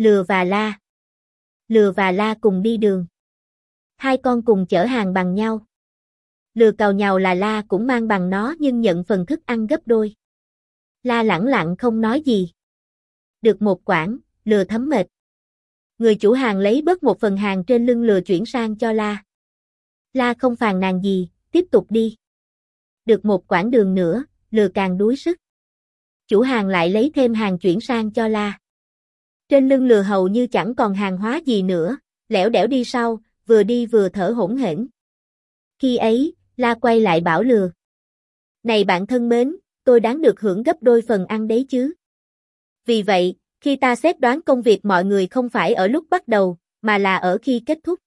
Lừa và La. Lừa và La cùng đi đường. Hai con cùng chở hàng bằng nhau. Lừa cào nhào là La cũng mang bằng nó nhưng nhận phần thức ăn gấp đôi. La lẳng lặng không nói gì. Được một quãng, lừa thấm mệt. Người chủ hàng lấy bớt một phần hàng trên lưng lừa chuyển sang cho La. La không phàn nàn gì, tiếp tục đi. Được một quãng đường nữa, lừa càng đuối sức. Chủ hàng lại lấy thêm hàng chuyển sang cho La. Trên lưng lừa hầu như chẳng còn hàng hóa gì nữa, lẻo đẻo đi sau, vừa đi vừa thở hỗn hển. Khi ấy, La quay lại bảo lừa. Này bạn thân mến, tôi đáng được hưởng gấp đôi phần ăn đấy chứ. Vì vậy, khi ta xét đoán công việc mọi người không phải ở lúc bắt đầu, mà là ở khi kết thúc.